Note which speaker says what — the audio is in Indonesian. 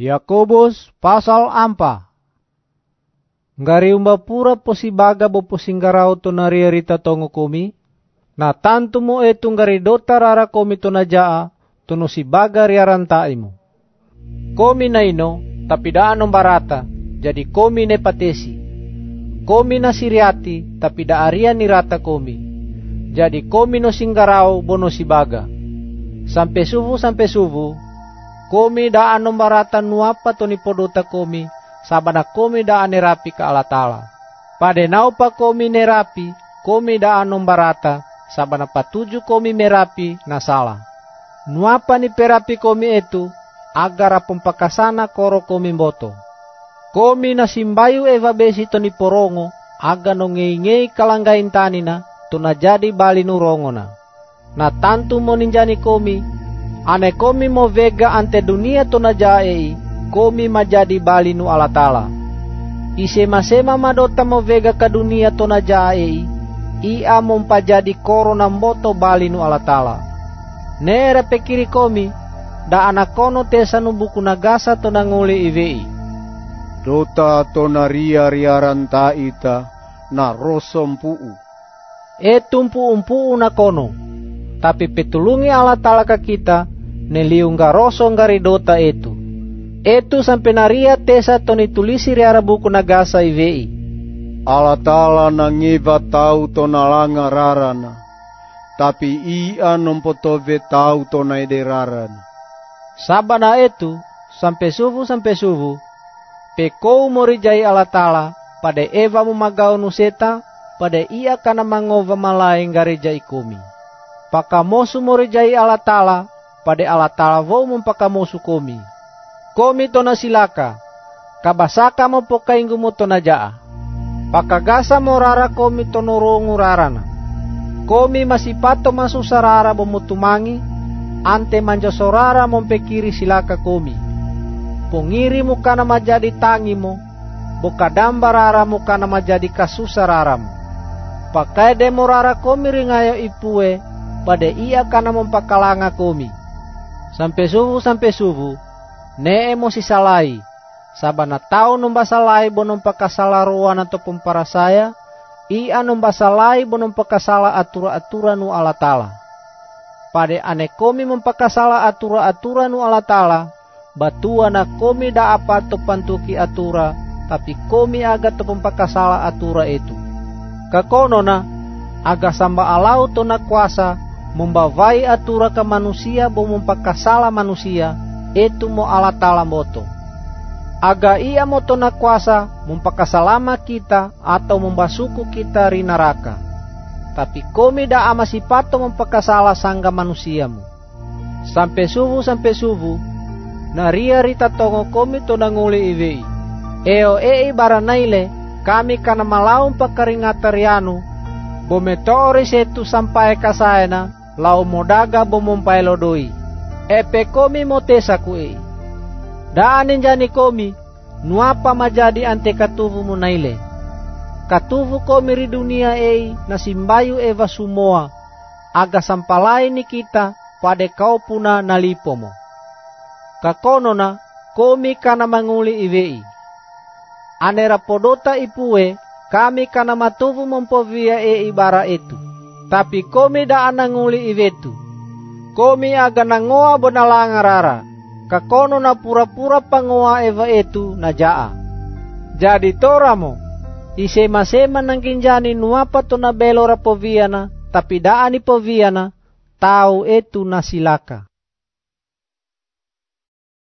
Speaker 1: Yakobus pasal ampa. Ngari umba pura posi baga bo posinggarao to naria rita tongo komi. Na tantu mo etu ngari dota rara komi to na jaa to no si baga riarantai mo. Komi na ino tapi daan barata jadi komi ne patesi. Komi na siriati tapi da aria ni rata komi. Jadi komi no singgarao bono si baga. Sampai suvu sampai suvu Komi da anu marata nuapa to ni podota komi, sabana komi da ane rapi ka ala tala. Pade naupa komi ne rapi, komi da anu marata, sabana patuju komi merapi na sala. Nuapa ni perapi komi itu, agar pempakasana koro komi boto. Komi na simbayu eva besi to ni porongo, aga no ngei-ngei kalanggain tanina, to na jadi bali nurongona. Na tantu mo ninjani komi, Ane komi mo vega ante dunia to na jaei, komi majadi bali nu ala tala. Isema-sema madota mo vega ka dunia to na jaei, ia jadi koro na mboto bali nu ala tala. Nere pekiri komi, da anakono tesa nu buku nagasa to na ngule ivei.
Speaker 2: Dota to na ria ria ranta ita na rosompuu.
Speaker 1: E tumpu umpu na kono, tapi petulungi ala tala ka kita, neliungaroso dota itu. Itu sampai naria tesa toni tulisi riara buku nagasa ivei.
Speaker 2: Ala tala nangiva tau tona langa rarana. Tapi ia ve tau tona ide rarana.
Speaker 1: Sabana itu sampai suvu sampai suvu. Pekou morijai ala tala pada Eva memagau nuseta pada ia kana mangova malai gareja ikumi. Pakamosu morijai ala tala pada ala talavo mumpakamusu komi. Komi tona silaka, kabasaka mo pokaingu mo tona jaa. Pakagasa mo rara komi tonorongu rarana. Komi masipato masu sarara bomutumangi, ante manja sorara mompekiri silaka komi. Pongiri mo kana majadi tangi mo, bokadamba rara mo kana majadi kasusa raramu. Pakai demorara komi ringayo ipue, pada ia kana mompakalanga komi sampai suvu sampai suvu ne emosi salai. Sabana tau numba salai bonom pakasala ruan atau para saya ia numba salai bonom pakasala atura-atura nu ala tala. Pade ane komi mempakasala atura-atura nu ala tala batua na komi da apa to pantuki atura tapi komi aga pempakasala atura itu. Kakono na aga samba alau to na kuasa membawai atura ke manusia bo mempakasala manusia itu mo ala tala moto. Aga ia moto na kuasa mempakasalama kita atau membasuku kita ri neraka tapi komi da ama sipato mempakasala sangga manusiamu sampai subuh sampai subuh na ria rita tongo komi to nanguli iwei eo e baranaile kami kana malaum pakaringatarianu bometori setu sampai kasayana lau modaga bomompai lodoi. Epe komi motesa kui. Daanin jani komi, nuapa majadi ante katuvu munaile. Katuvu komi ri dunia ei nasimbayu eva sumoa, aga sampalai ni kita pada kau puna nalipomo. Kakonona komi kana manguli iwei. Anera podota ipue kami kana matuvu mempovia e ibara itu tapi komi da ananguli ivetu. Komi aga nangoa bonalangarara. Kakono na pura-pura pangoa eva itu na jaa. Jadi toramo, isema-sema nang kinjani nuapa to na belora poviana, tapi daani poviana, tau itu na silaka.